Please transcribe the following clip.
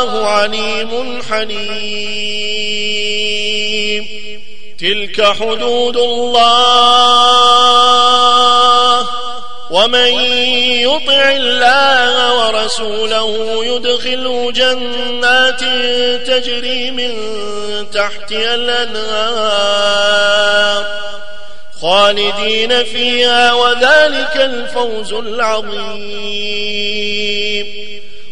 عليم حليم. تلك حدود الله. ومن يطع الله ورسوله يدخله جنات تجري من تحتها الأنهار. خالدين فيها وذلك الفوز العظيم.